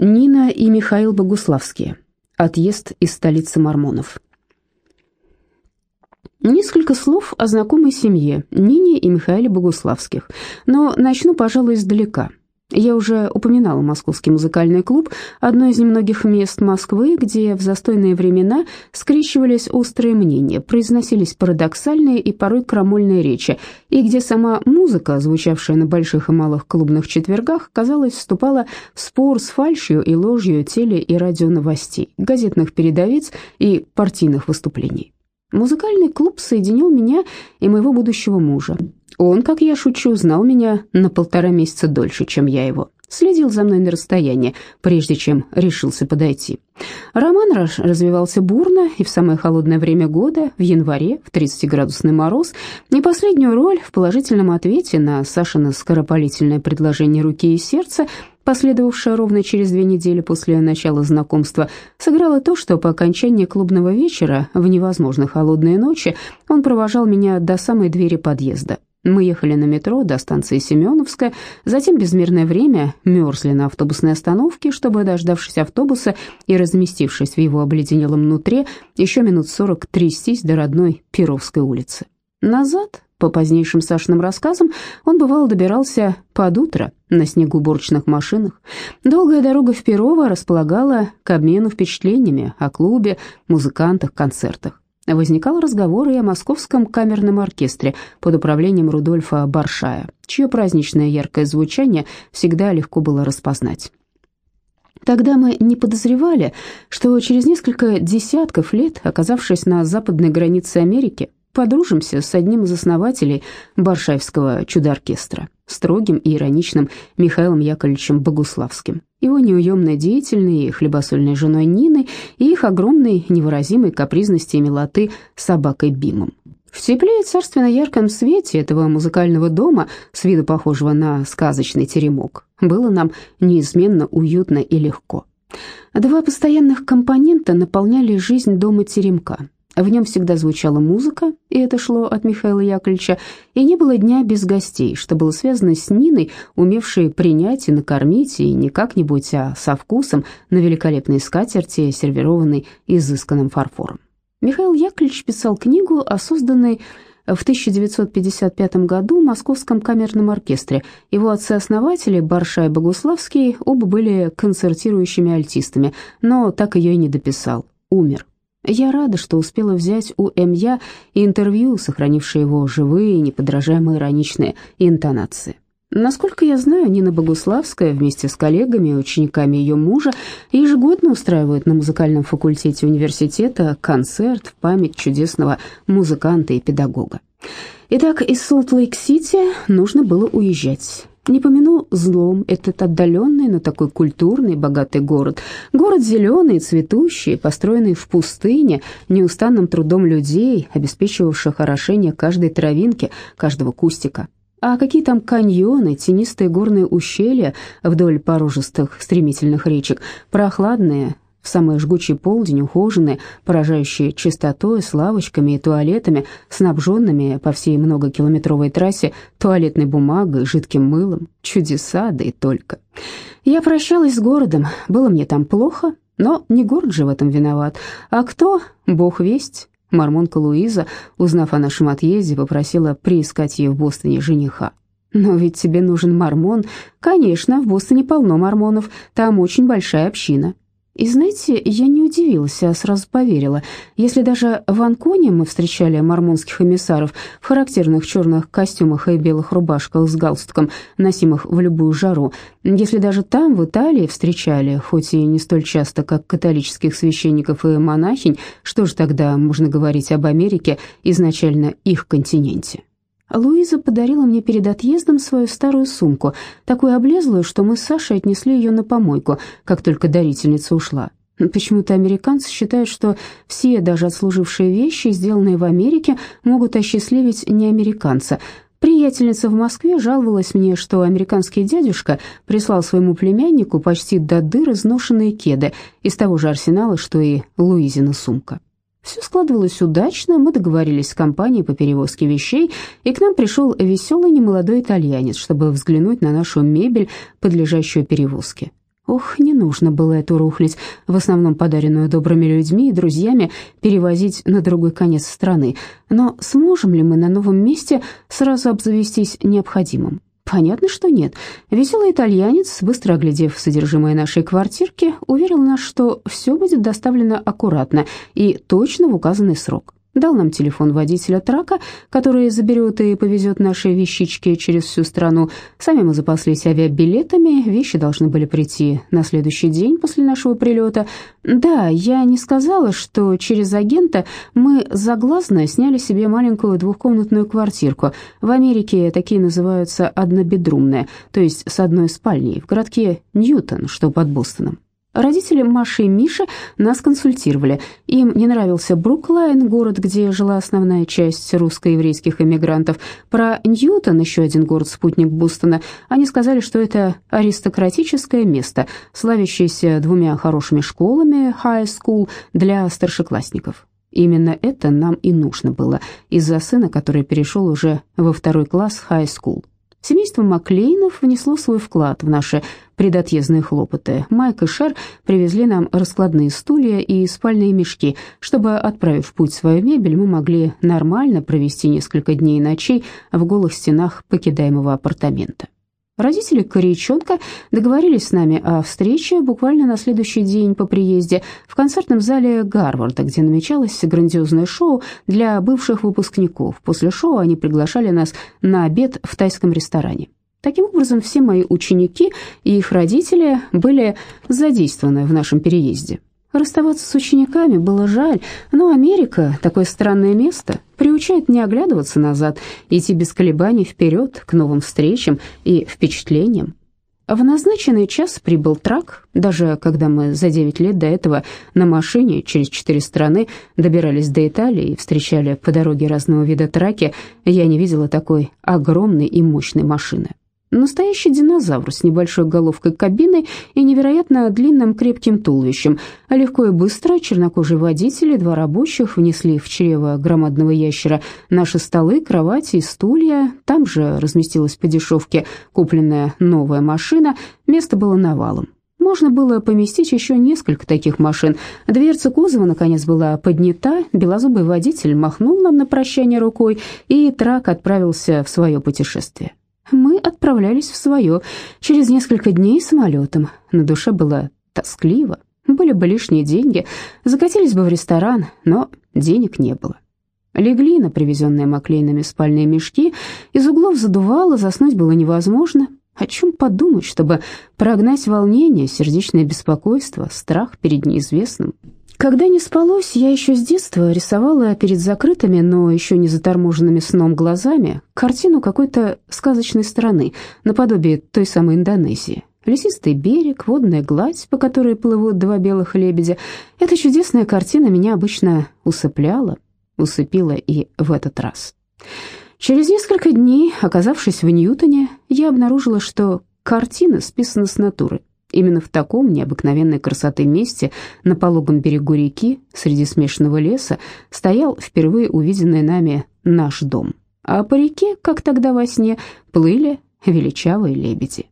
Нина и Михаил Богуславские. Отъезд из столицы мормонов. Несколько слов о знакомой семье Нине и Михаиле Богуславских, но начну, пожалуй, издалека. Я уже упоминала Московский музыкальный клуб, одно из немногих мест Москвы, где в застойные времена скрещивались острые мнения, произносились парадоксальные и порой крамольные речи, и где сама музыка, звучавшая на больших и малых клубных четвергах, казалось, вступала в спор с фальшью и ложью теле- и радионовостей, газетных передовиц и партийных выступлений. Музыкальный клуб соединил меня и моего будущего мужа. Он, как я шучу, знал меня на полтора месяца дольше, чем я его. Следил за мной на расстоянии, прежде чем решился подойти. Роман развивался бурно, и в самое холодное время года, в январе, в 30-градусный мороз, не последнюю роль в положительном ответе на Сашино скоропалительное предложение руки и сердца последовавшая ровно через две недели после начала знакомства, сыграла то, что по окончании клубного вечера, в невозможно холодные ночи, он провожал меня до самой двери подъезда. Мы ехали на метро до станции Семеновская, затем безмерное время мерзли на автобусной остановке, чтобы, дождавшись автобуса и разместившись в его обледенелом нутре, еще минут сорок трястись до родной Перовской улицы. Назад, по позднейшим Сашиным рассказам, он бывало добирался под утро на снегоуборочных машинах. Долгая дорога в Перово располагала к обмену впечатлениями о клубе, музыкантах, концертах. Возникал разговор и о московском камерном оркестре под управлением Рудольфа Баршая, чье праздничное яркое звучание всегда легко было распознать. Тогда мы не подозревали, что через несколько десятков лет, оказавшись на западной границе Америки, подружимся с одним из основателей Баршаевского чудо-оркестра, строгим и ироничным Михаилом Яковлевичем Богуславским, его неуемной деятельной и хлебосольной женой Ниной и их огромной невыразимой капризности и милоты собакой Бимом. В тепле и царственно ярком свете этого музыкального дома, с виду похожего на сказочный теремок, было нам неизменно уютно и легко. Два постоянных компонента наполняли жизнь дома теремка в нем всегда звучала музыка, и это шло от Михаила Яковлевича, и не было дня без гостей, что было связано с Ниной, умевшей принять и накормить, и не как-нибудь, а со вкусом на великолепной скатерти, сервированной изысканным фарфором. Михаил Яковлевич писал книгу о созданной в 1955 году в Московском камерном оркестре. Его отцы-основатели, Барша и Богуславский, оба были концертирующими альтистами, но так ее и не дописал, умер. Я рада, что успела взять у М.Я. интервью, сохранившее его живые, неподражаемые ироничные интонации. Насколько я знаю, Нина Богуславская вместе с коллегами и учениками ее мужа ежегодно устраивает на музыкальном факультете университета концерт в память чудесного музыканта и педагога. Итак, из Солт-Лейк-Сити нужно было уезжать. Не помяну злом этот отдаленный, но такой культурный, богатый город. Город зеленый, цветущий, построенный в пустыне, неустанным трудом людей, обеспечивавших орошение каждой травинки, каждого кустика. А какие там каньоны, тенистые горные ущелья вдоль порожистых стремительных речек, прохладные, в самый жгучий полдень ухоженные, поражающие чистотой, с лавочками и туалетами, снабженными по всей многокилометровой трассе туалетной бумагой, жидким мылом. Чудеса, да и только. Я прощалась с городом, было мне там плохо, но не город же в этом виноват. А кто? Бог весть. Мормонка Луиза, узнав о нашем отъезде, попросила приискать ей в Бостоне жениха. «Но ведь тебе нужен мормон». «Конечно, в Бостоне полно мормонов, там очень большая община». И знаете, я не удивилась, а сразу поверила. Если даже в Анконе мы встречали мормонских эмиссаров в характерных черных костюмах и белых рубашках с галстуком, носимых в любую жару, если даже там, в Италии, встречали, хоть и не столь часто, как католических священников и монахинь, что же тогда можно говорить об Америке, изначально их континенте? Луиза подарила мне перед отъездом свою старую сумку, такую облезлую, что мы с Сашей отнесли ее на помойку, как только дарительница ушла. Почему-то американцы считают, что все, даже отслужившие вещи, сделанные в Америке, могут осчастливить не американца. Приятельница в Москве жаловалась мне, что американский дядюшка прислал своему племяннику почти до дыр изношенные кеды из того же арсенала, что и Луизина сумка. Все складывалось удачно, мы договорились с компанией по перевозке вещей, и к нам пришел веселый немолодой итальянец, чтобы взглянуть на нашу мебель, подлежащую перевозке. Ох, не нужно было эту рухлить, в основном подаренную добрыми людьми и друзьями, перевозить на другой конец страны. Но сможем ли мы на новом месте сразу обзавестись необходимым? Понятно, что нет. Веселый итальянец, быстро оглядев содержимое нашей квартирки, уверил нас, что все будет доставлено аккуратно и точно в указанный срок дал нам телефон водителя трака, который заберет и повезет наши вещички через всю страну. Сами мы запаслись авиабилетами, вещи должны были прийти на следующий день после нашего прилета. Да, я не сказала, что через агента мы заглазно сняли себе маленькую двухкомнатную квартирку. В Америке такие называются однобедрумные, то есть с одной спальней, в городке Ньютон, что под Бостоном. Родители Маши и Миши нас консультировали. Им не нравился Бруклайн, город, где жила основная часть русско-еврейских эмигрантов. Про Ньютон, еще один город-спутник Бустона, они сказали, что это аристократическое место, славящееся двумя хорошими школами, high school, для старшеклассников. Именно это нам и нужно было из-за сына, который перешел уже во второй класс high school. Семейство Маклейнов внесло свой вклад в наши предотъездные хлопоты. Майк и Шер привезли нам раскладные стулья и спальные мешки, чтобы, отправив в путь свою мебель, мы могли нормально провести несколько дней и ночей в голых стенах покидаемого апартамента. Родители Корейчонка договорились с нами о встрече буквально на следующий день по приезде в концертном зале Гарварда, где намечалось грандиозное шоу для бывших выпускников. После шоу они приглашали нас на обед в тайском ресторане. Таким образом, все мои ученики и их родители были задействованы в нашем переезде. Расставаться с учениками было жаль, но Америка, такое странное место, приучает не оглядываться назад, идти без колебаний вперед к новым встречам и впечатлениям. В назначенный час прибыл трак, даже когда мы за 9 лет до этого на машине через четыре страны добирались до Италии и встречали по дороге разного вида траки, я не видела такой огромной и мощной машины. Настоящий динозавр с небольшой головкой кабины и невероятно длинным крепким туловищем. А легко и быстро чернокожие водители, два рабочих внесли в чрево громадного ящера наши столы, кровати и стулья. Там же разместилась по дешевке купленная новая машина. Место было навалом. Можно было поместить еще несколько таких машин. Дверца кузова, наконец, была поднята, белозубый водитель махнул нам на прощание рукой, и трак отправился в свое путешествие отправлялись в свое через несколько дней самолетом. На душе было тоскливо, были бы лишние деньги, закатились бы в ресторан, но денег не было. Легли на привезенные Маклейнами спальные мешки, из углов задувало, заснуть было невозможно. О чем подумать, чтобы прогнать волнение, сердечное беспокойство, страх перед неизвестным? Когда не спалось, я еще с детства рисовала перед закрытыми, но еще не заторможенными сном глазами картину какой-то сказочной страны, наподобие той самой Индонезии. Лесистый берег, водная гладь, по которой плывут два белых лебедя. Эта чудесная картина меня обычно усыпляла, усыпила и в этот раз. Через несколько дней, оказавшись в Ньютоне, я обнаружила, что картина списана с натуры. Именно в таком необыкновенной красоты месте, на пологом берегу реки, среди смешанного леса, стоял впервые увиденный нами наш дом. А по реке, как тогда во сне, плыли величавые лебеди.